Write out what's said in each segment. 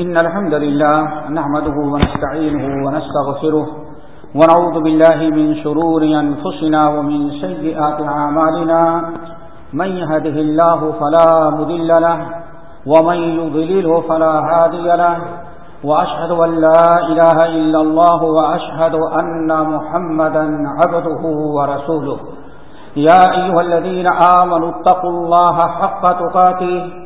إن الحمد لله نحمده ونستعينه ونستغفره ونعوذ بالله من شرور أنفسنا ومن سيئات عامالنا من يهده الله فلا مذل له ومن يضلله فلا هادي له وأشهد أن لا إله إلا الله وأشهد أن محمدا عبده ورسوله يا أيها الذين آمنوا اتقوا الله حق تقاتيه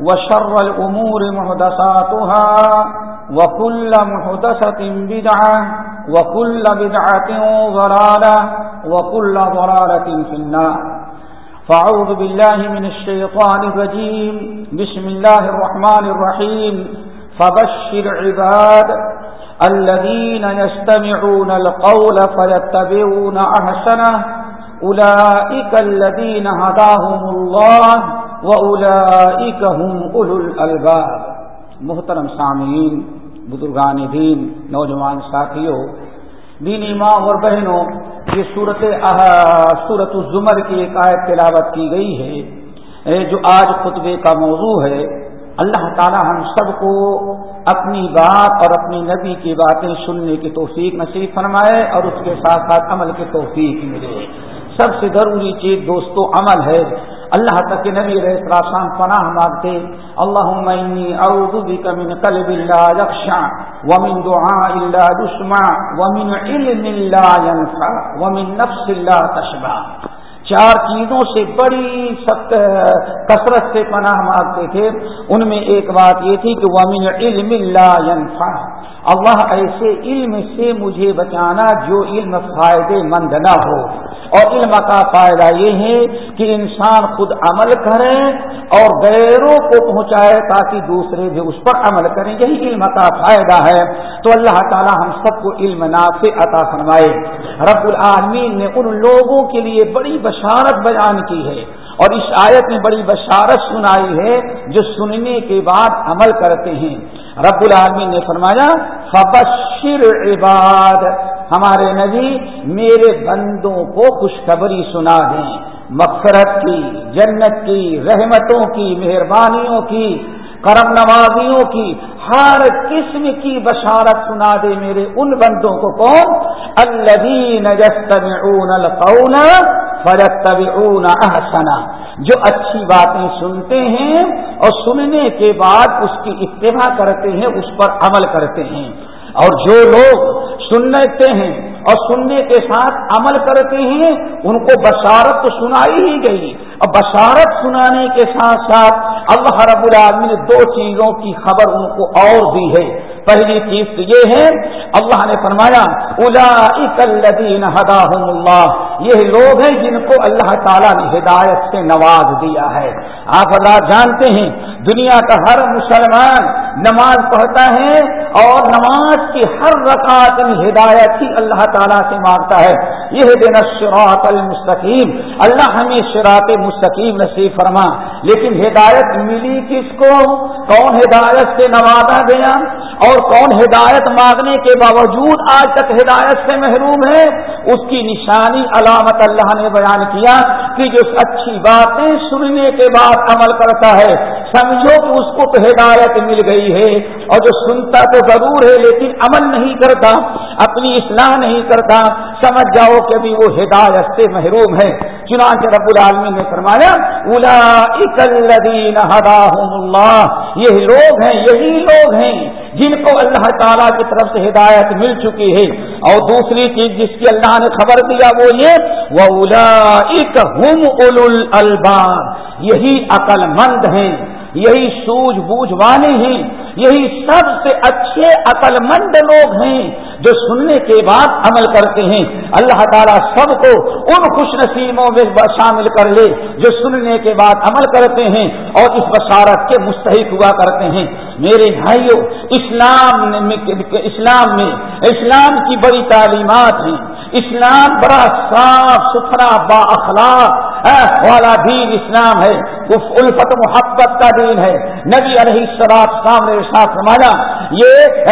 وشر الأمور محدثاتها وكل محدثة بدعة وكل بدعة ضرالة وكل ضرالة في النار. فعوذ بالله من الشيطان الرجيم. بسم الله الرحمن الرحيم. فبشر عباد الذين يستمعون القول فيتبعون أحسنه. أولئك الذين هداهم الله محترم سامعین بزرگان دین نوجوان ساتھیوں دینی ماں اور بہنوں، یہ صورت صورت الزمر کی ایک آیت تلاوت کی گئی ہے۔ جو آج خطبے کا موضوع ہے، اللہ تعالی ہم سب کو اپنی بات اور اپنی نبی کی باتیں سننے کی توفیق نصیب فرمائے اور اس کے ساتھ ساتھ عمل کی توفیق ملے۔ سب سے ضروری چیز دوستو عمل ہے۔ اللہ تک نبی علیہ السلام پناہ مانگتے اللهم انی اعوذ بک من قلب لا یخشع ومن دعاء لا يسمع ومن علم لا ينفع ومن نفس لا تشبع۔ چار چیزوں سے بڑی سخت کثرت سے پناہ مانگتے تھے۔ ان میں ایک بات یہ تھی کہ ومن علم لا ينفع۔ اللہ ایسے علم سے مجھے بچانا جو علم فائدے مند نہ ہو۔ اور علم کا فائدہ یہ ہے کہ انسان خود عمل کرے اور غیروں کو پہنچائے تاکہ دوسرے بھی اس پر عمل کریں، یہی علم کا فائدہ ہے۔ تو اللہ تعالی ہم سب کو علم نافع عطا فرمائے۔ رب العالمین نے ان لوگوں کے لیے بڑی بشارت بیان کی ہے اور اس آیت میں بڑی بشارت سنائی ہے جو سننے کے بعد عمل کرتے ہیں۔ رب العالمین نے فرمایا، فبشر عباد ہمارے نبی میرے بندوں کو خوشخبری سنا دیں۔ مغفرت کی، جنت کی، رحمتوں کی، مہربانیوں کی، کرم نوازیوں کی، ہر قسم کی بشارت سنا دے میرے ان بندوں کو کون؟ الذین یستمعون القول فیتبعون احسنا جو اچھی باتیں سنتے ہیں اور سننے کے بعد اس کی اتباع کرتے ہیں، اس پر عمل کرتے ہیں۔ اور جو لوگ سنتے ہیں اور سننے کے ساتھ عمل کرتے ہیں، ان کو بشارت تو سنائی ہی گئی۔ اور بشارت سنانے کے ساتھ ساتھ اللہ رب العالمین نے دو چیزوں کی خبر ان کو اور دی ہے۔ پہلی چیز تو یہ ہے، اللہ نے فرمایا الدین اللہ۔ یہ لوگ ہیں جن کو اللہ تعالیٰ نے ہدایت سے نواز دیا ہے۔ آپ اللہ جانتے ہیں، دنیا کا ہر مسلمان نماز پڑھتا ہے اور نماز کی ہر رکعت ہدایت ہی اللہ تعالیٰ سے مانگتا ہے۔ یہ دن شراط المستقیم، اللہ ہمیں شراط مستقیم نصیب فرما، لیکن ہدایت ملی کس کو؟ کون ہدایت سے نوازا گیا؟ اور کون ہدایت مانگنے کے باوجود آج تک ہدایت سے محروم ہے؟ اس کی نشانی علامت اللہ نے بیان کیا کہ جو اچھی باتیں سننے کے بعد عمل کرتا ہے سمجھو کہ اس کو تو ہدایت مل گئی ہے اور جو سنتا تو ضرور ہے لیکن عمل نہیں کرتا، اپنی اصلاح نہیں کرتا، سمجھ جاؤ کہ ابھی وہ ہدایت سے محروم ہے۔ چنانچہ رب العالمین نے فرمایا اللہ، یہ لوگ ہیں، یہی لوگ ہیں جن کو اللہ تعالیٰ کی طرف سے ہدایت مل چکی ہے۔ اور دوسری چیز جس کی اللہ نے خبر دیا وہ یہ وہ الباب یہی عقل مند ہیں۔ یہی سوجھ بوجھ والے ہیں، یہی سب سے اچھے عقل مند لوگ ہیں جو سننے کے بعد عمل کرتے ہیں۔ اللہ تعالیٰ سب کو ان خوش نصیبوں میں شامل کر لے جو سننے کے بعد عمل کرتے ہیں اور اس بشارت کے مستحق ہوا کرتے ہیں۔ میرے بھائیوں اسلام اسلام میں اسلام کی بڑی تعلیمات ہیں۔ اسلام بڑا صاف ستھرا با اخلاق والا دین اسلام ہے۔ الفت محبت کا دین ہے۔ نبی علیہ شراب سامنے ساتھ رمانا یہ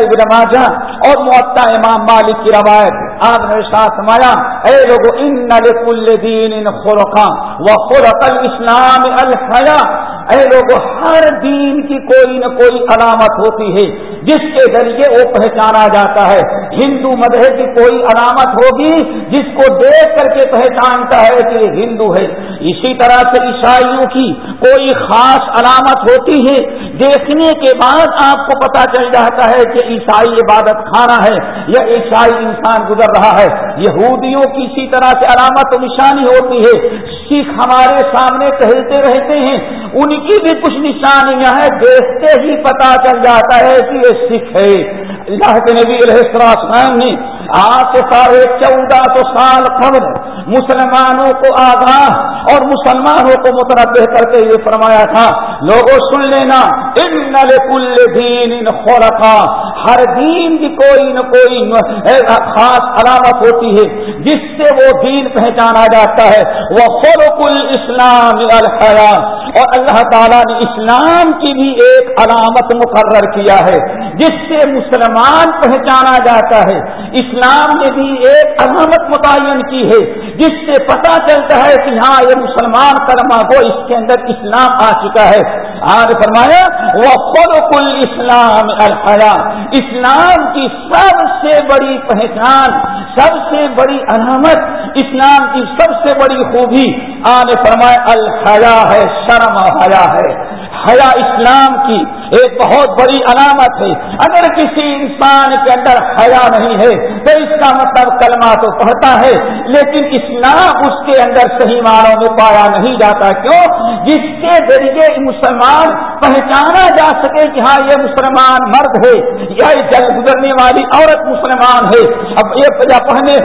ابن ماجہ اور معطا امام مالک کی روایت۔ آپ نے ساتھ مایا اے لوگ ان کل دین ان خورخا وہ خورق الاسلام الحیا اے لوگ، ہر دین کی کوئی نہ کوئی علامت ہوتی ہے، جس کے ذریعے وہ پہچانا جاتا ہے۔ ہندو مذہب کی کوئی علامت ہوگی جس کو دیکھ کر کے پہچانتا ہے کہ یہ ہندو ہے۔ اسی طرح سے عیسائیوں کی کوئی خاص علامت ہوتی ہے، دیکھنے کے بعد آپ کو پتا چل جاتا ہے کہ عیسائی عبادت خانہ ہے یا عیسائی انسان گزر رہا ہے۔ یہودیوں کی اسی طرح سے علامت و نشانی ہوتی ہے۔ سکھ ہمارے سامنے کہتے رہتے ہیں، ان کی بھی کچھ نشانیاں ہیں، دیکھتے ہی پتا چل جاتا ہے کہ یہ سکھ ہے۔ اللہ کے نبی علیہ السلام نے آج سے ساڑھے چودہ سو سال قبل مسلمانوں کو آگاہ اور مسلمانوں کو متنوع کر کے یہ فرمایا تھا، لوگوں سن لینا، ان کل دین ان خورقا ہر دین کی کوئی نہ کوئی خاص علامت ہوتی ہے، جس سے وہ دین پہچانا جاتا ہے۔ وہ خلق الاسلام الحیا اور اللہ تعالیٰ نے اسلام کی بھی ایک علامت مقرر کیا ہے، جس سے مسلمان پہچانا جاتا ہے۔ اسلام نے بھی ایک علامت متعین کی ہے، جس سے پتا چلتا ہے کہ ہاں یہ مسلمان کرما کو اس کے اندر اسلام آ چکا ہے۔ آج فرمایا وہ خلق الاسلام الحیا اسلام کی سب سے بڑی پہچان، سب سے بڑی علامت، اسلام کی سب سے بڑی خوبی۔ آج فرمایا، الحیا ہے، شرم حیا ہے۔ حیا اسلام کی ایک بہت بڑی علامت ہے۔ اگر کسی انسان کے اندر حیا نہیں ہے تو اس کا مطلب کلمہ تو پڑھتا ہے، لیکن اسلام اس کے اندر صحیح معنوں میں پایا نہیں جاتا۔ کیوں؟ جس کے ذریعے مسلمان پہچانا جا سکے کہ ہاں یہ مسلمان مرد ہے یا جل گزرنے والی عورت مسلمان ہے۔ اب یہ پڑھنے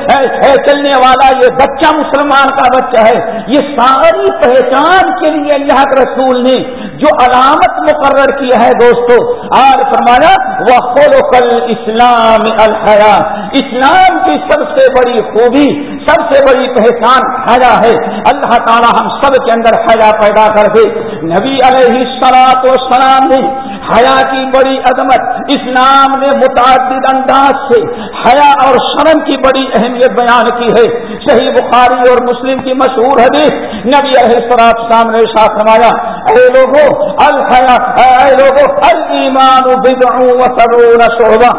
چلنے والا، یہ بچہ مسلمان کا بچہ ہے۔ یہ ساری پہچان کے لیے اللہ کے رسول نے جو علامت مقرر کیا ہے دوستو، آج فرمایا وہ خود کل اسلام الحیا اسلام کی سب سے بڑی خوبی، سب سے بڑی پہچان حیا ہے۔ اللہ تعالی ہم سب کے اندر حیا پیدا کر دے نبی علیہ سلاط و سلام نے حیا کی بڑی عظمت، اسلام نے متعدد انداز سے حیا اور شرم کی بڑی اہمیت بیان کی ہے۔ صحیح بخاری اور مسلم کی مشہور حدیث، نبی علیہ سراب سامنے شاہ فرمایا اے لوگو، الحیا، اے لوگو المان بدعو و سرون شعبہ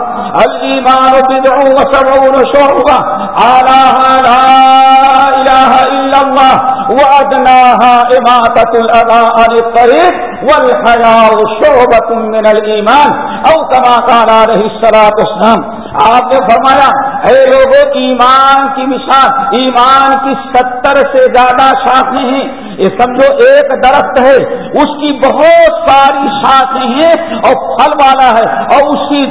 المان بدعو و سرون شعبہ آلہ لا الہ الا اللہ، وادناها اماتة الاذى عن الطريق والحیاء شعبت من الایمان، او کما قال علیہ الصلوۃ والسلام آپ نے فرمایا اے لوگوں کی ایمان کی مثال ایمان کی ستر سے زیادہ شاخیں ہیں۔ یہ سمجھو ایک درخت ہے اس کی بہت ساری شاخیں ہیں اور پھل والا ہے اور اس کی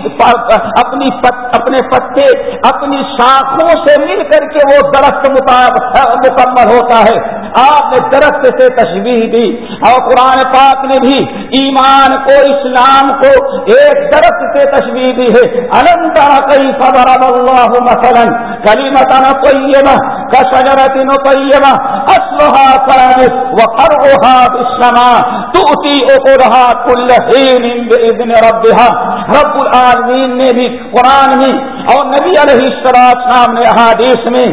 اپنی پت, اپنے پتے اپنی شاخوں سے مل کر کے وہ درخت مکمل ہوتا ہے۔ آپ نے درخت سے تشبیح دی اور قرآن پاک نے بھی ایمان کو اسلام کو ایک درخت سے تشبیح دی ہے۔ انت كيف ضرب الله مثلا كلمة طيبة كشجرة طيبة، أصلها ثابت وفرعها في السماء تؤتي أخرها كل حين بإذن ربها. رب العالمین نے بھی قرآن میں اور نبی علیہ السلام نے احادیث میں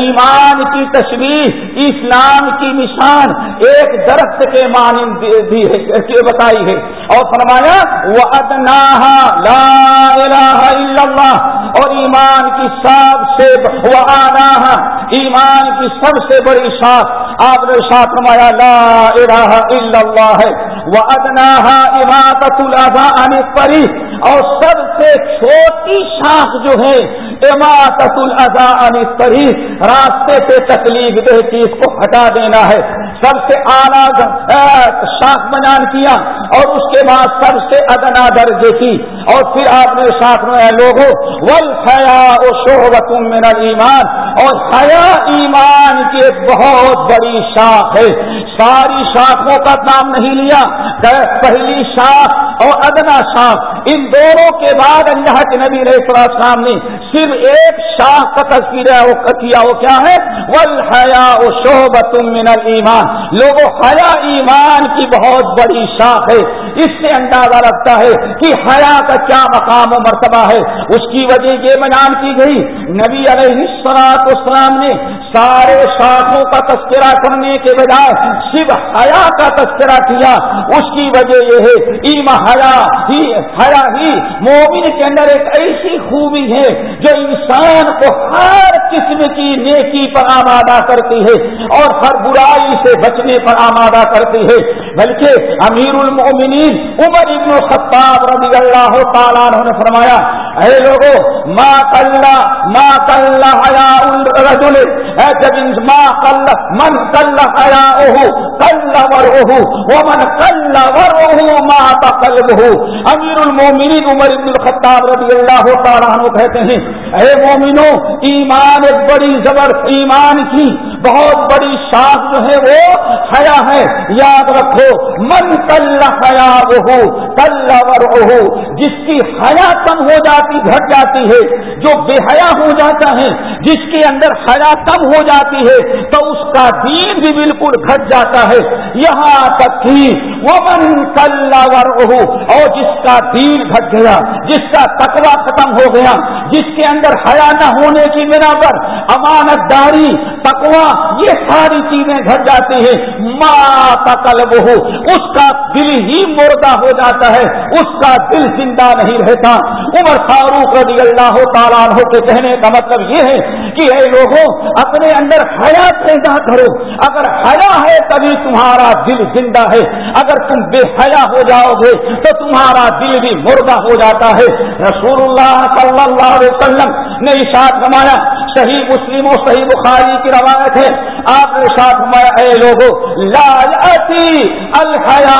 ایمان کی تشریح اسلام کی نشان ایک درخت کے مانند بتائی ہے اور فرمایا وہ ادنا لا الہ الا اللہ اور ایمان کی سب سے وہ آنا ایمان کی سب سے بڑی شاخ آپ نے ساتھ فرمایا، لا الہ الا اللہ ہے۔ وہ ادنا اماطت البا پری اور سب سے چھوٹی شاخ جو ہے اماطت پری راستے سے تکلیف دہ چیز کو ہٹا دینا ہے۔ سب سے اعلیٰ شاخ بنان کیا اور اس کے بعد سب سے ادنا درجے کی۔ اور پھر آپ نے ساتھ میں لوگوں ول خیا و شوبت میرا ایمان اور حیا ایمان کی ایک بہت بڑی شاخ ہے۔ ساری شاخوں کا نام نہیں لیا پہلی شاخ اور ادنا شاخ۔ ان دونوں کے بعد اللہ کے نبی علیہ السلام نے صرف ایک شاخ کا تذکیر کیا، وہ کیا ہے؟ ول حیا و شوبت من ایمان لوگوں، حیا ایمان کی بہت بڑی شاخ ہے۔ اس سے اندازہ رکھتا ہے کہ حیا کا کیا مقام و مرتبہ ہے؟ اس کی وجہ یہ بیان کی گئی، نبی علیہ السلام نے سارے شاخوں کا تذکرہ کرنے کے بجائے شب حیا کا تذکرہ کیا۔ اس کی وجہ یہ ہے ایم حیا ہی حیا ہی مومن کے اندر ایک ایسی خوبی ہے جو انسان کو ہر قسم کی نیکی پر آمادہ کرتی ہے اور ہر برائی سے بچنے پر آمادہ کرتی ہے۔ بلکہ امیر المومنین عمر ابن خطاب رضی اللہ تعالیٰ نے فرمایا اے لوگوں ماں کل ماں کل حیا الرجل. جب ماں کل من کل حیا اوہ کل ور اوہ وہ من کل ور ماں کا ہو امیر المومنین عمر ابن الخطاب رضی اللہ تعالیٰ عنہ کہتے ہیں، اے مومنو، ایمان ایک بڑی زبر ایمان کی، بہت بڑی شاخ جو ہے وہ حیا ہے، یاد رکھو، من کل حیا وہ کل ور جس کی حیا کم ہو جاتی، گھٹ جاتی ہے جو بے حیا ہو جاتا ہے، جس کے اندر حیا کم ہو جاتی ہے، تو اس کا دین بھی بالکل گھٹ جاتا ہے۔ یہاں تک کہ وہ من اور جس کا دین گھٹ گیا، جس کا تکوا ختم ہو گیا، جس کے اندر حیا نہ ہونے کی بنا پر امانت داری تکوا یہ ساری چیزیں گھٹ جاتی ہیں۔ ماں تکل اس کا دل ہی مردہ ہو جاتا ہے، اس کا دل زندہ نہیں رہتا۔ عمر فاروق رضی اللہ اللہ تعالیٰ عنہ کے کہنے کا مطلب یہ ہے کہ اے لوگوں، اپنے اندر حیا پیدا کرو۔ اگر حیا ہے تبھی تمہارا دل زندہ ہے۔ اگر تم بے حیا ہو جاؤ گے تو تمہارا دل بھی مردہ ہو جاتا ہے۔ رسول اللہ صلی اللہ علیہ وسلم نے اشاد کمایا صحیح مسلم و صحیح بخاری کی روایت ہے۔ آپ نے ساتھ اے لوگوں لال الحیا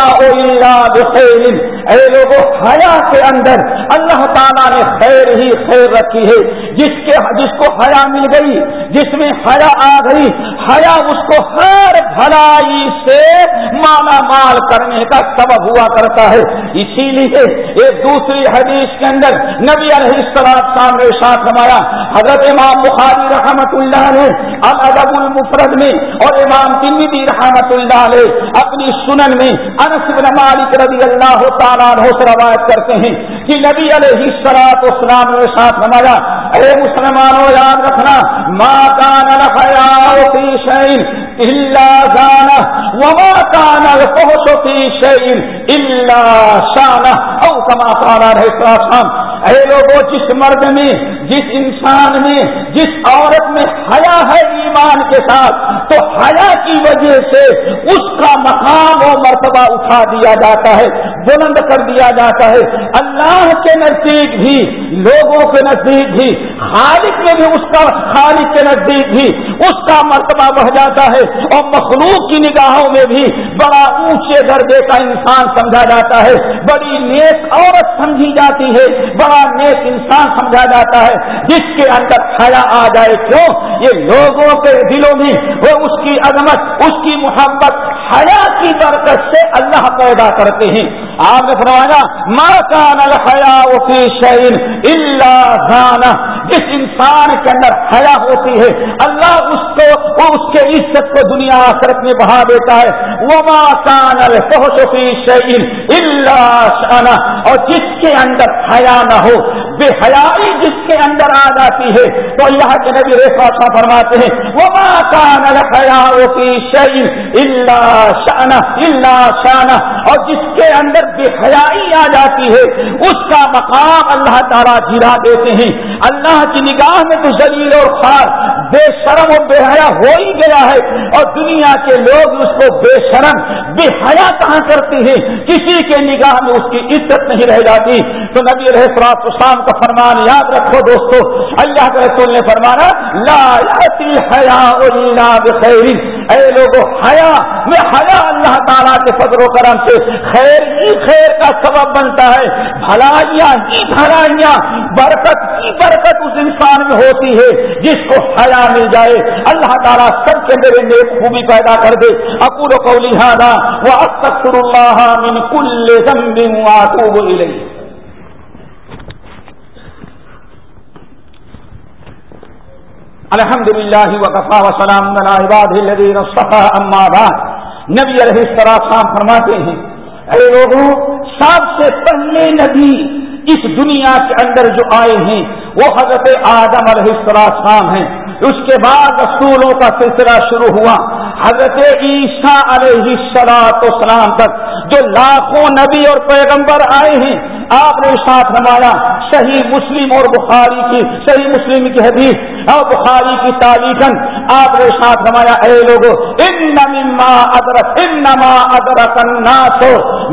اے لوگوں حیا کے اندر اللہ تعالیٰ نے خیر ہی خیر رکھی ہے۔ جس کے جس کو حیا مل گئی، جس میں حیا آ گئی، حیا اس کو ہر بھلائی سے مالا مال کرنے کا سبب ہوا کرتا ہے۔ اسی لیے ایک دوسری حدیث کے اندر نبی علیہ السلام سامنے ساتھ ہمارا حضرت امام بخاری رحمت اللہ نے الادب المفرد مسند میں اور امام تنبی رحمت اللہ علیہ اپنی سنن میں انس بن مالک رضی اللہ تعالیٰ سے روایت کرتے ہیں کہ نبی علیہ السلاط اسلام نے ساتھ ہمارا اے مسلمانوں، یاد رکھنا ماں کان فی شعین اللہ جانا وما کان الفحش فی شعین اللہ شانہ او کما کانا رہے اے لوگوں جس مرد میں، جس انسان میں، جس عورت میں حیا ہے ایمان کے ساتھ، تو حیا کی وجہ سے اس کا مقام و مرتبہ اٹھا دیا جاتا ہے، بلند کر دیا جاتا ہے۔ اللہ کے نزدیک بھی، لوگوں کے نزدیک بھی، خالق میں بھی اس کا، خالق کے نزدیک بھی اس کا مرتبہ بڑھ جاتا ہے۔ اور مخلوق کی نگاہوں میں بھی بڑا اونچے درجے کا انسان سمجھا جاتا ہے۔ بڑی نیک عورت سمجھی جاتی ہے۔ بڑا نیک انسان سمجھا جاتا ہے، جس کے اندر حیا آ جائے کیوں؟ یہ لوگوں کے دلوں میں وہ اس کی عظمت، اس کی محبت، حیا کی برکت سے اللہ پیدا کرتے ہیں۔ آپ نے فرمایا ماں کا الحیا فی شعین اللہ جس انسان کے اندر حیا ہوتی ہے، اللہ اس کو اس کے عزت کو دنیا آخرت میں بڑھا دیتا ہے۔ وہ ماں کان الفحش شعین اللہ اور جس کے اندر حیا نہ ہو، بے حیائی جس کے اندر آ جاتی ہے۔ تو اللہ کے نبی ریفا فرماتے ہیں وہ ماں کان الحیا فی شعین اللہ شانہ اللہ شانہ اور جس کے اندر بے حیائی آ جاتی ہے، اس کا مقام اللہ تعالیٰ گرا دیتے ہیں۔ اللہ کی نگاہ میں تو زلیل اور خار، بے شرم اور بے حیا ہو ہی گیا ہے۔ اور دنیا کے لوگ اس کو بے شرم، بے حیا کہاں کرتے ہیں؟ کسی کے نگاہ میں اس کی عزت نہیں رہ جاتی۔ تو نبی الحسرات شام کا فرمان یاد رکھو دوستو، اللہ کے رسول نے فرمانا لا حیا بخیر۔ اے لوگوں حیا، میں حیا اللہ تعالیٰ کے فضل و کرم سے خیر ہی خیر کا سبب بنتا ہے۔ بھلائیاں ہی بھلائیاں، برکت کی برکت اس انسان میں ہوتی ہے جس کو حیا مل جائے۔ اللہ تعالیٰ سب کے میرے نیک خوبی پیدا کر دے۔ اکور کو لہٰذا وہ اکثر اللہ من کل ذنب واتوب الیہ۔ الحمد للہ وقفا وسلام عباد الذین صفا اما بعد۔ نبی علیہ السلام فرماتے ہیں، اے لوگوں، سب سے پہلے نبی اس دنیا کے اندر جو آئے ہیں، وہ حضرت آدم علیہ السلام ہیں۔ اس کے بعد رسولوں کا سلسلہ شروع ہوا۔ حضرت عیسیٰ علیہ السلام تک جو لاکھوں نبی اور پیغمبر آئے ہیں آپ نے ساتھ نمایا صحیح مسلم اور بخاری کی، صحیح مسلم کی حدیث اور بخاری کی تاریخن آپ نے ساتھ نمایا، اے لوگ ان ادرک انما ادرک الناس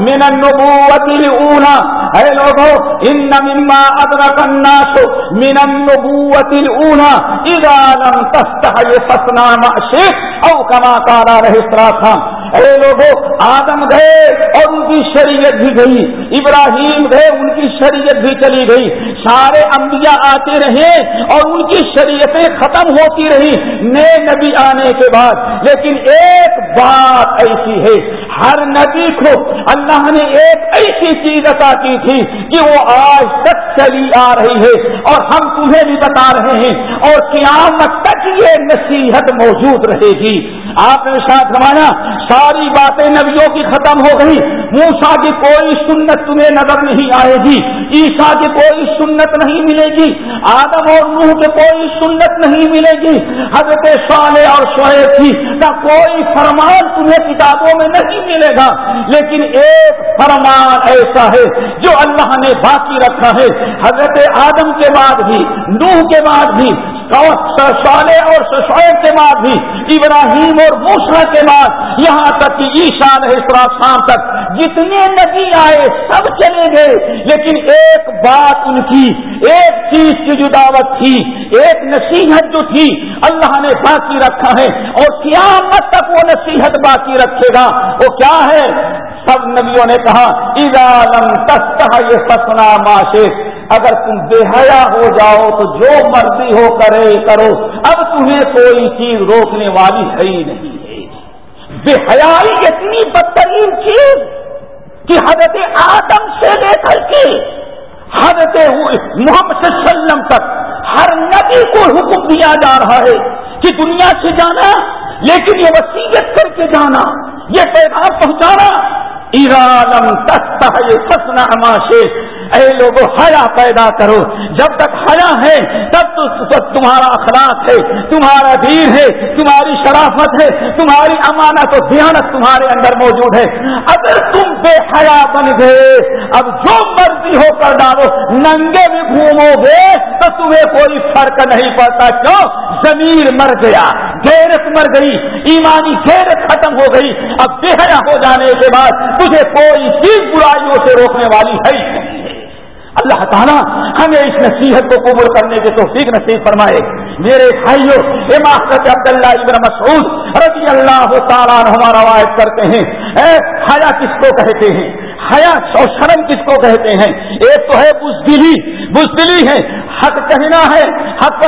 من النبوت الاولى اے لوگو، ان مما ادرک الناس من النبوت الاولى اذا لم تستحي فصنا ما شئت او كما قال عليه الصلاه اے لوگوں، آدم گئے اور ان کی شریعت بھی گئی، ابراہیم گئے، ان کی شریعت بھی چلی گئی۔ سارے انبیاء آتے رہے اور ان کی شریعتیں ختم ہوتی رہی نئے نبی آنے کے بعد۔ لیکن ایک بات ایسی ہے، ہر نبی کو اللہ نے ایک ایسی چیز عطا کی تھی کہ وہ آج تک چلی آ رہی ہے اور ہم تمہیں بھی بتا رہے ہیں۔ اور قیامت تک یہ نصیحت موجود رہے گی۔ آپ نے ساتھ روانا ساری باتیں نبیوں کی ختم ہو گئی موسا کی کوئی سنت تمہیں نظر نہیں آئے گی۔ عیسا کی کوئی سنت نہیں ملے گی۔ آدم اور نوح کی کوئی سنت نہیں ملے گی۔ حضرت صالح اور شعیب کی کا کوئی فرمان تمہیں کتابوں میں نہیں ملے گا۔ لیکن ایک فرمان ایسا ہے جو اللہ نے باقی رکھا ہے۔ حضرت آدم کے بعد بھی، نوح کے بعد بھی صالح اور شعیب کے بعد بھی، ابراہیم اور موسا کے بعد، یہاں تک کہ عیشا شام تک جتنے نبی آئے سب چلے گئے۔ لیکن ایک بات ان کی، ایک چیز کی جو دعوت تھی، ایک نصیحت جو تھی، اللہ نے باقی رکھا ہے۔ اور قیامت تک وہ نصیحت باقی رکھے گا۔ وہ کیا ہے؟ سب نبیوں نے کہا یہ فسنا معاشے اگر تم بے حیا ہو جاؤ تو جو مرضی ہو کرے کرو۔ اب تمہیں کوئی چیز روکنے والی ہے ہی نہیں۔ ہے بے حیائی اتنی بدترین چیز کہ حضرت آدم سے لے کر کے حضرت محمد صلی اللہ علیہ وسلم تک ہر نبی کو حکم دیا جا رہا ہے کہ دنیا سے جانا، لیکن یہ وسیعت کر کے جانا، یہ پیغام پہنچانا۔ ایرانم تخت ہے فسنا ہماشے اے لوگوں حیا پیدا کرو۔ جب تک حیا ہے، تب تو تمہارا اخلاق ہے، تمہارا دین ہے، تمہاری شرافت ہے، تمہاری امانت و دیانت تمہارے اندر موجود ہے۔ اگر تم بے حیا بن گئے، اب جو مرضی ہو کر ڈالو، ننگے بھی گھومو گے، تو تمہیں کوئی فرق نہیں پڑتا۔ کیوں؟ زمین مر گیا غیرت مر گئی، ایمانی غیرت ختم ہو گئی۔ اب بے حیا ہو جانے کے بعد تجھے کوئی چیز برائیوں سے روکنے والی ہے نہیں۔ اللہ تعالیٰ ہمیں اس نصیحت کو قبول کرنے کے توفیق نصیب فرمائے۔ میرے بھائیوں حضرت عبداللہ ابن مسعود رضی اللہ تعالیٰ ہمارا روایت کرتے ہیں۔ اے حیا کس کو کہتے ہیں؟ حیا اور شرم کس کو کہتے ہیں؟ ایک تو ہے بزدلی۔ بزدلی ہے، حق کہنا ہے، حق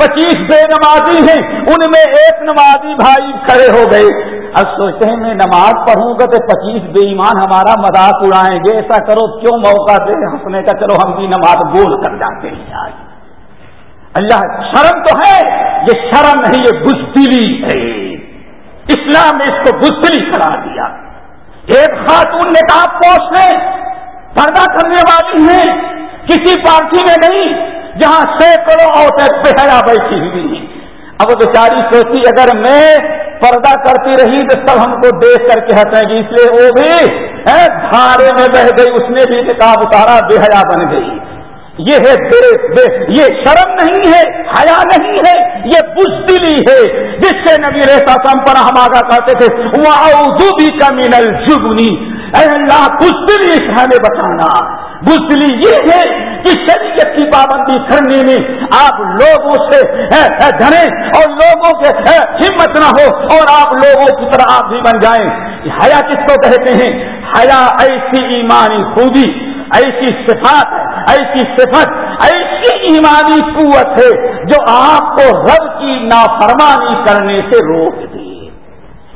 پچیس بے نمازی ہیں۔ ان میں ایک نمازی بھائی کھڑے ہو گئے۔ اب سوچتے ہیں میں نماز پڑھوں گا تو پچیس بے ایمان ہمارا مذاق اڑائیں گے، ایسا کرو، کیوں موقع دے؟ ہنسنے کا چلو، ہم بھی نماز بول کر جاتے ہیں آج۔ اللہ شرم تو ہے، یہ شرم نہیں، یہ بزدلی ہے۔ اسلام نے اس کو بزدلی کرا دیا۔ ایک خاتون نے کہا پوش ہے پردہ کرنے والی ہیں، کسی پارٹی میں نہیں، جہاں سینکڑوں عورتیں بہرا بیٹھی ہوئی ہیں۔ اب وہ بیچاری سوچی اگر میں پردہ کرتی رہی تو سب ہم کو دیکھ کر کے ہنسیں گی اس لیے وہ بھی دھارے میں بہ گئی، اس نے بھی کتاب اتارا، بے حیا بن گئی۔ یہ ہے بے بے، یہ شرم نہیں ہے، حیا نہیں ہے، یہ بزدلی ہے۔ جس سے نبی ریسا سم پر ہم آگا کرتے تھے وہ بھی کا مینل جگنی اے اللہ، بزدلی ہمیں بتانا بزدلی یہ ہے کہ شریعت کی پابندی کرنے میں آپ لوگوں سے ڈرے اور لوگوں کے ہمت نہ ہو اور آپ لوگوں کی طرح آپ بھی بن جائیں۔ حیا کس کو کہتے ہیں؟ حیا ایسی ایمانی خوبی ایسی صفات ایسی صفت، ایسی ایمانی قوت ہے جو آپ کو رب کی نافرمانی کرنے سے روک دی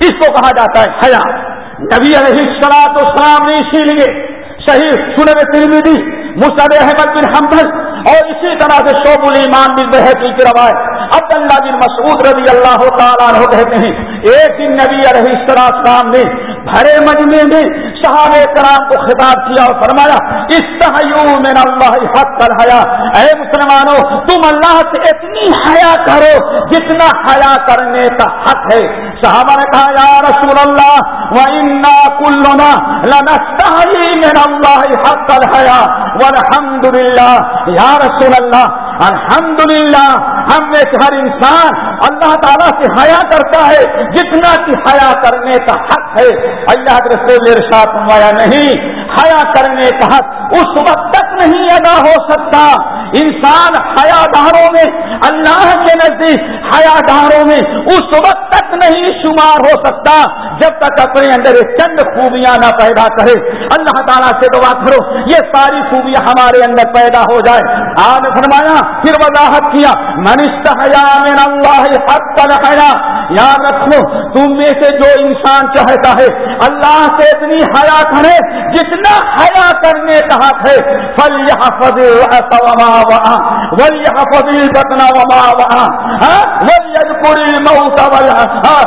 اس کو کہا جاتا ہے حیا۔ نبی علیہ السلاط اسلام نے اسی لیے صحیح سنر ترمیدی مصد احمد بن حمد اور اسی طرح سے شعب المان بن بحثی کی روایت۔ عبد اللہ بن مسعود رضی اللہ تعالیٰ عنہ کہتے ہیں، ایک دن نبی علیہ السلام نے بھرے مجمے میں صحاب کرام کو خطاب کیا اور فرمایا، استحیو من اللہ حق کر حیا اے مسلمانوں، تم اللہ سے اتنی حیا کرو جتنا حیا کرنے کا حق ہے۔ صحابہ نے کہا، یا رسول اللہ وَإِنَّا كُلُّنَا لَنَسْتَحْيِي مِنَ اللَّهِ حَقَّ الْحَيَا وَالْحَمْدُ لِلَّهِ یا رسول اللہ الحمدللہ، ہم میں سے ہر انسان اللہ تعالیٰ سے حیا کرتا ہے، جتنا کہ حیا کرنے کا حق ہے۔ اللہ کے رسول ارشاد فرمایا نہیں، حیا کرنے کا حق اس وقت تک نہیں ادا ہو سکتا۔ انسان حیا داروں میں، اللہ کے نزدیک حیا داروں میں اس وقت تک نہیں شمار ہو سکتا جب تک اپنے اندر چند خوبیاں نہ پیدا کرے۔ اللہ تعالیٰ سے دعا کرو، یہ ساری خوبیاں ہمارے اندر پیدا ہو جائے۔ آج فرمایا، پھر وضاحت کیا منشت حیا میں اللہ حق پر حیا یاد رکھو، تم میں سے جو انسان چاہتا ہے، اللہ سے اتنی حیا کرے جتنا حیا کرنے کا حق ہے فل یہاں فضل وما وہاں ول یہاں فضل بتنا وما وہاں ول پوری موت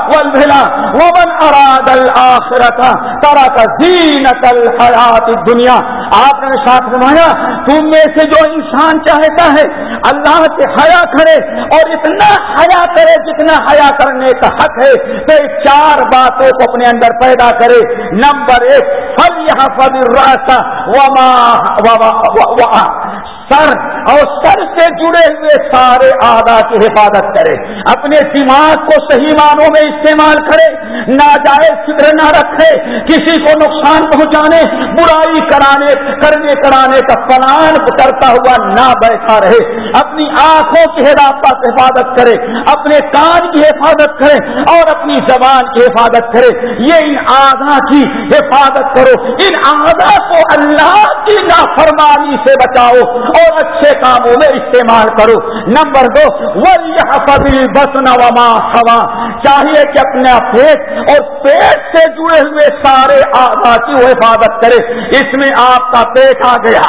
ول بھلا ومن اراد الاخرت ترا کا زینت الحیات دنیا آپ نے ساتھ نمایا تم میں سے جو انسان چاہتا ہے اللہ سے حیا کرے اور اتنا حیا کرے جتنا حیا کرنے کا حق ہے، تو چار باتوں کو اپنے اندر پیدا کرے۔ نمبر ایک فل یہاں فضل راستہ سر اور سر سے جڑے ہوئے سارے آدا کی حفاظت کرے۔ اپنے دماغ کو صحیح معنوں میں استعمال کرے۔ ناجائز فکر نہ رکھے۔ کسی کو نقصان پہنچانے، برائی کرانے، کرنے کرانے کا پلان کرتا ہوا نہ بیٹھا رہے۔ اپنی آنکھوں کی حفاظت کرے۔ اپنے کان کی حفاظت کرے اور اپنی زبان کی حفاظت کرے۔ یہ ان آدھا کی حفاظت کرو۔ ان آدھا کو اللہ کی نافرمانی سے بچاؤ۔ اور اچھے کاموں میں استعمال کرو۔ نمبر دو وہی بسنا وما ہوا چاہیے کہ اپنے پیٹ اور پیٹ سے جڑے ہوئے سارے آگا کی وہ حفاظت کرے۔ اس میں آپ کا پیٹ آ گیا،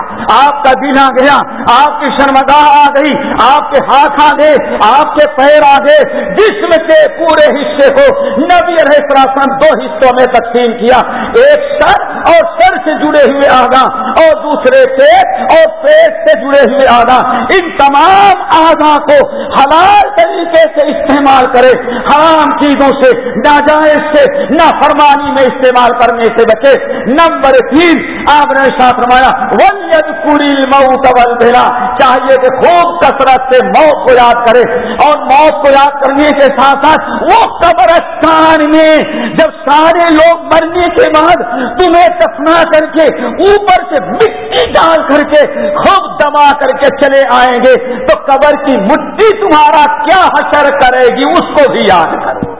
آپ کا دل آ گیا، آپ کی شرمگاہ آ گئی، آپ کے ہاتھ آ گئے، آپ کے پیر آ گئے۔ جسم کے پورے حصے کو نبی رہسن دو حصوں میں تقسیم کیا۔ ایک سر اور سر سے جڑے ہوئے آگا اور دوسرے پیٹ اور پیٹ سے جڑے ہوئے آگا ان تمام آگا کو حلال طریقے سے استعمال کرے، حرام چیزوں سے، ناجائز سے نہ فرمانی میں استعمال کرنے سے بچے۔ نمبر تین، آپ نے ساتھ فرمایا ولید پوری موت بھیڑا چاہیے کہ خوب کثرت سے موت کو یاد کرے۔ اور موت کو یاد کرنے کے ساتھ ساتھ وہ قبرستان میں، جب سارے لوگ مرنے کے بعد تمہیں دفنا کر کے، اوپر سے مٹی ڈال کر کے خوب دبا کر کے چلے آئیں گے، تو قبر کی مٹی تمہارا کیا حشر کرے گی، اس کو بھی یاد کرو۔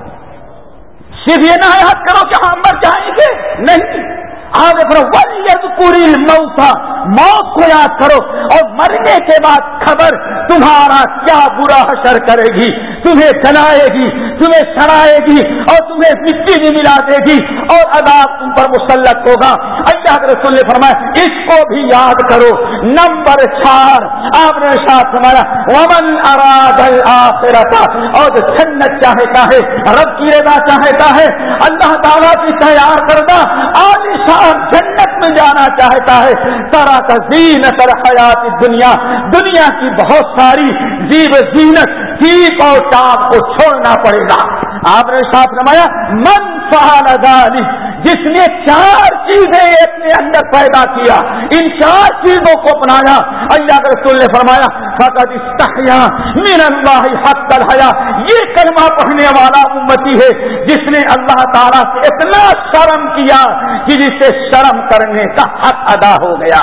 صرف یہ نہ یاد کرو کہ ہم مر جائیں گے۔ نہیں آگے ولید پوری موتا موت کو یاد کرو اور مرنے کے بعد خبر، تمہارا کیا برا حشر کرے گی؟ تمہیں جلائے گی، تمہیں سڑائے گی اور تمہیں مٹی بھی ملا دے گی اور عذاب تم پر مسلط ہوگا۔ اللہ کے رسول نے فرمایا، اس کو بھی یاد کرو۔ نمبر چار، آپ نے ساتھ فرمایا، ومن اراد آخرتا اور جو جنت چاہتا ہے، رب کی رضا چاہتا ہے، اللہ تعالیٰ کی تیار کردہ انسان جنت میں جانا چاہتا ہے۔ طرح کا زینت حیات دنیا دنیا کی بہت ساری زیب زینت سیپ اور ٹاپ کو چھوڑنا پڑے گا۔ آپ نے ساتھ نمایا من فعال ذلك جس نے چار چیزیں اپنے اندر پیدا کیا، ان چار چیزوں کو اپنایا۔ اللہ کے رسول نے فرمایا فقط استحیا من اللہ حق الحیا یہ کلمہ پڑھنے والا امتی ہے جس نے اللہ تعالیٰ سے اتنا شرم کیا کہ جسے شرم کرنے کا حق ادا ہو گیا۔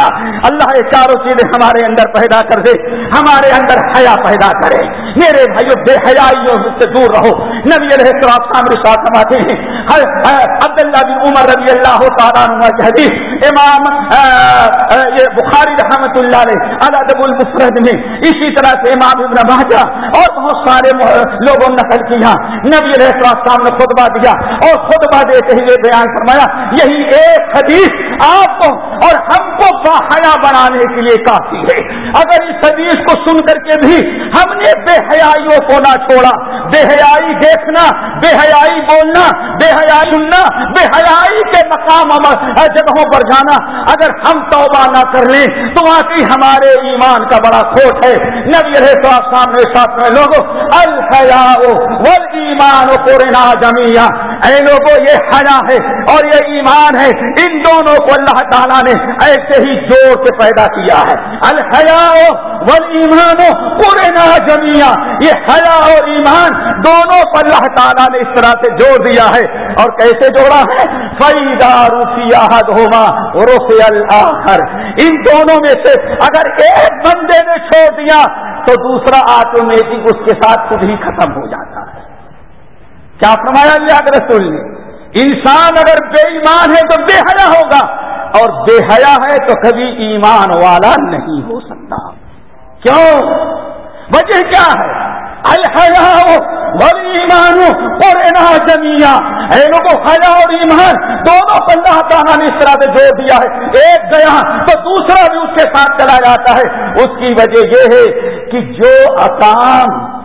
اللہ یہ چاروں چیزیں ہمارے اندر پیدا کر دے، ہمارے اندر حیا پیدا کرے۔ میرے بھائیو، بے حیائیوں سے دور رہو۔ نبی علیہ السلام سامنے ساتھ سماتے ہیں عبداللہ بن عمر رضی اللہ تعالیٰ عنہ کی حدیث، امام یہ بخاری رحمت اللہ علیہ ادب المفرد میں اسی طرح سے امام ابن ماجہ اور بہت سارے لوگوں نے نقل کیا۔ نبی علیہ السلام نے خطبہ دیا اور خطبہ دیتے ہوئے بیان فرمایا، یہی ایک حدیث آپ کو اور ہم کو باحیا بنانے کے لیے کافی ہے۔ اگر اس حدیث کو سن کر کے بھی ہم نے بے حیائیوں کو نہ چھوڑا، بے حیائی دیکھنا، بے حیائی بولنا، بے حیائی سننا، بے حیائی کے مقام جگہوں پر جانا، اگر ہم توبہ نہ کر لیں تو واقعی ہمارے ایمان کا بڑا کھوٹ ہے۔ نبی رہے تو آپ سامنے ساتھ میں لوگوں الحیا ایمان کو رینا جمیا اے لوگوں، یہ حیا ہے اور یہ ایمان ہے۔ ان دونوں کو اللہ تعالیٰ نے ایسے ہی جوڑ کے پیدا کیا ہے۔ الحیا ول ایمان پورے نا جمیا یہ حیا اور ایمان دونوں کو اللہ تعالیٰ نے اس طرح سے جوڑ دیا ہے۔ اور کیسے جوڑا ہے؟ فیدا روفیہ ہوما روفی الآخر۔ ان دونوں میں سے اگر ایک بندے نے چھوڑ دیا، تو دوسرا آٹومیٹک اس کے ساتھ خود ہی ختم ہو جاتا ہے۔ کیا فرمایا اللہ کے رسول نے؟ انسان اگر بے ایمان ہے تو بے حیا ہوگا۔ اور بے حیا ہے تو کبھی ایمان والا نہیں ہو سکتا۔ کیوں؟ وجہ کیا ہے؟ الحیا اور ایمان اور انا جمیا۔ لوگوں حیا اور ایمان دونوں کو اللہ تعالیٰ نے اس طرح سے جوڑ دیا ہے۔ ایک گیا تو دوسرا بھی اس کے ساتھ چلا جاتا ہے۔ اس کی وجہ یہ ہے کہ جو اکام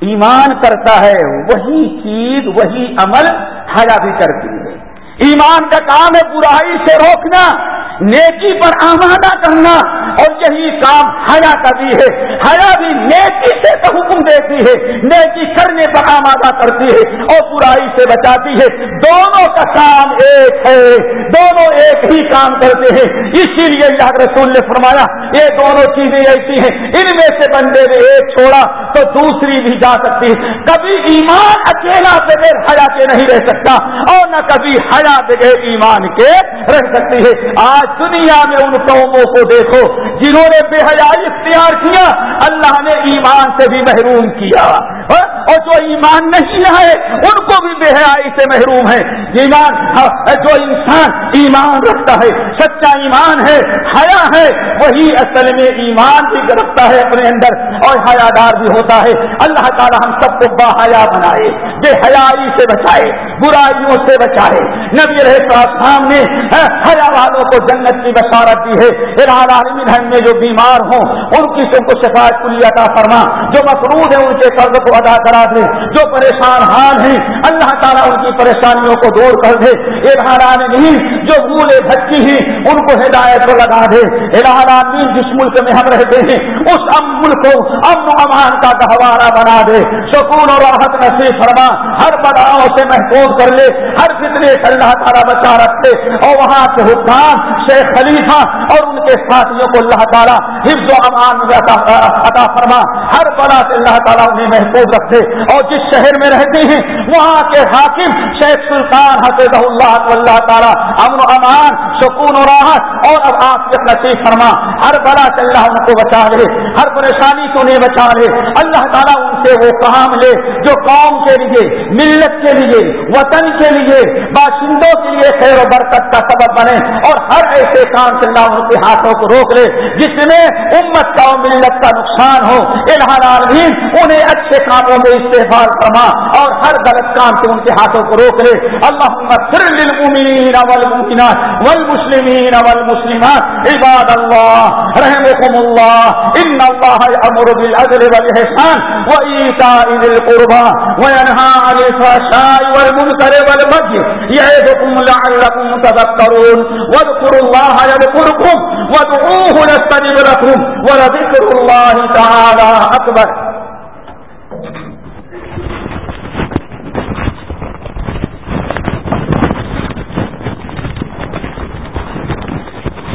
ایمان کرتا ہے، وہی چیز، وہی عمل حیا بھی کرتی ہے۔ ایمان کا کام ہے برائی سے روکنا، نیکی پر آمادہ کرنا، اور یہی کام حیا کا بھی ہے۔ حیا بھی نیکی سے تو حکم دیتی ہے، نیکی کرنے پر آمادہ کرتی ہے اور برائی سے بچاتی ہے۔ دونوں کا کام ایک ہے، دونوں ایک ہی کام کرتے ہیں۔ اسی لیے اللہ رسول نے فرمایا، یہ دونوں چیزیں ایسی ہیں، ان میں سے بندے نے ایک چھوڑا تو دوسری بھی جا سکتی۔ ہے کبھی ایمان اکیلا بغیر حیا کے نہیں رہ سکتا، اور نہ کبھی حیا بغیر ایمان کے رہ سکتی ہے۔ آج دنیا میں ان قوموں کو دیکھو، جنہوں نے بے حیائی اختیار کیا، اللہ نے ایمان سے بھی محروم کیا۔ ہاں؟ اور جو ایمان نہیں ہے ان کو بھی بے حیائی سے محروم ہے۔ ایمان ہاں، جو انسان ایمان رکھتا ہے سچا ایمان ہے حیا ہے وہی اصل میں ایمان بھی رکھتا ہے اپنے اندر اور حیا دار بھی ہوتا ہے۔ اللہ تعالی ہم سب کو با حیا بنائے بے حیائی سے بچائے برائیوں سے بچائے۔ نبی رہے سامنے ہاں، حیا والوں کو جنت کی بشارت دی ہے۔ ہم میں جو بیمار ہوں ان کی سب کو شفاعت کلی عطا فرما۔ جو مقروض ہیں ان کے قرض کو ادا کرا دے۔ جو پریشان حال ہیں اللہ اللہ تعالیٰ ان کی پریشانیوں کو دور کر دے۔ نہیں جو بھولے بھٹکی ہیں، ان کو ہدایت کو لگا دے۔ العالمین جس ملک میں ہم رہتے ہیں، اس ام ملک کو امن امان کا گہوارہ بنا دے۔ سکون اور راحت نصیب فرما۔ ہر بداؤں سے محفوظ کر لے۔ ہر فتنے سے اللہ تعالیٰ بچا رکھتے۔ اور وہاں کے حکام، شیخ خلیفہ اور ان کے ساتھیوں کو اللہ تعالیٰ حفظ و امان عطا فرما۔ ہر بلا سے اللہ تعالیٰ انہیں محفوظ رکھے۔ اور جس شہر میں رہتے ہیں، وہاں کے حاکم، شیخ سلطان حفظ اللہ اللہ تعالیٰ، امن و امان، سکون و راحت، اور اب آپ کے نصیب فرما، ہر بلا سے اللہ ان کو بچا لے، ہر پریشانی سے انہیں بچا لے، اللہ تعالیٰ ان سے وہ کام لے جو قوم کے لیے، ملت کے لیے، وطن کے لیے، باشندوں کے لیے خیر و برکت کا سبب بنے، اور ہر ایسے کام سے اللہ ان کے ہاتھوں کو روک لے، جس میں امت کا اور ملت کا نقصان ہو۔ العالمین، انہیں اچھے کاموں میں استعمال فرما، اور ہر غلط کام سے ان کے ہاتھوں کو روک لے۔ اللہ للمؤمنین والمؤمنات والمسلمین والمسلمات۔ عباد اللہ رحمكم اللہ۔ ان اللہ امر بالعدل والحسان وإيتاء ذي القربى وينهى عن الفحشاء والمنكر والبغي يعظكم لعلكم تذكرون واذكروا الله يذكركم وادعوه نستجب لكم ولذكر الله تعالى أكبر